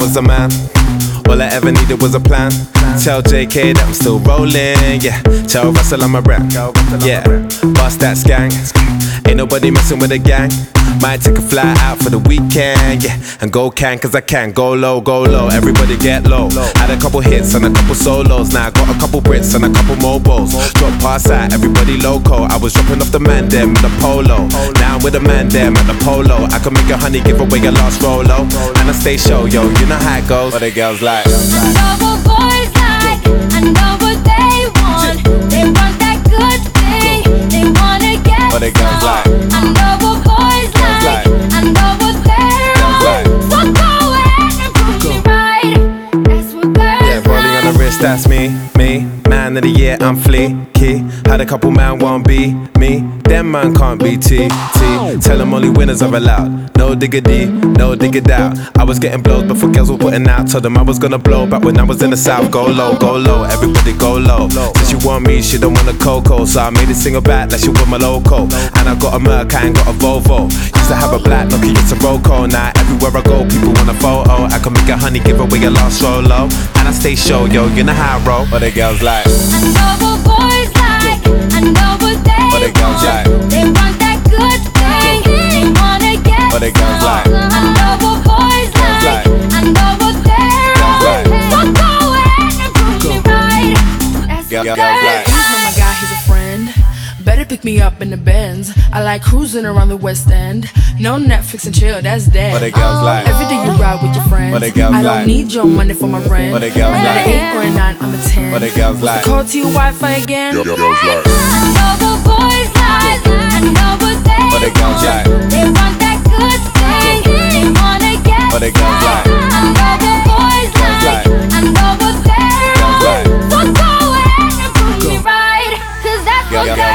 was a man. All I ever needed was a plan. Tell JK that I'm still rolling, yeah. Tell Russell I'm a rap, yeah. Bust that skank. Ain't nobody messing with a gang. Might take a fly out for the weekend, yeah. And go Cannes, cause I can. Go low, go low, everybody get low. Had a couple hits and a couple solos. Now I got a couple Brits and a couple MOBOs. Drop pass out, everybody loco. I was dropping off the man them with the polo. Now I'm with the man them at the polo. I can make a honey give away a lost rolo. And I stay show, yo, you know how it goes. What the girls like. They girls some. like? I know what boys like? I know what they're on. So go ahead and prove me right. That's what girls Yeah, rolling on the wrist, that's me, me. Man of the year, I'm fleeky. Had a couple man won't be me. Them man can't be T, T. Tell them only winners are allowed. No diggity, no digger doubt. I was getting blows before girls were putting out. Told them I was gonna blow back when I was in the south. Go low, go low, everybody go low. Said she want me, she don't want a cocoa. So I made it single back like she want my loco. And I got a Merc, I ain't got a Volvo. Used to have a black Nokia, it's a Roco. Now everywhere I go, people want a photo. I can make a honey, give away a lost solo. And I stay show, yo, you know how I roll. What the girls like? I know what like, prove me right. That's Girl- what girls girls like? like. He's not oh my guy, he's a friend. Better pick me up in the Benz. I like cruising around the West End. No Netflix and chill, that's dead. What they girls like? Every day you ride with your friends. What they girls I don't like? need your money for my rent. What they girls I'm not like? an eight or a nine, I'm a ten. What they girls like? the code to your Wi-Fi again? Girls like. I girls like?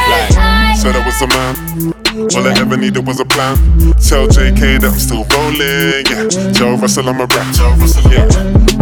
like. Said I was a man. All I ever needed was a plan. Tell JK that I'm still rolling. Yeah. Tell Russell I'm a rap. Tell Russell, yeah.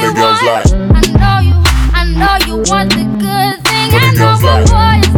what the girls like. I know you, I know you want the good thing. I know, but boy.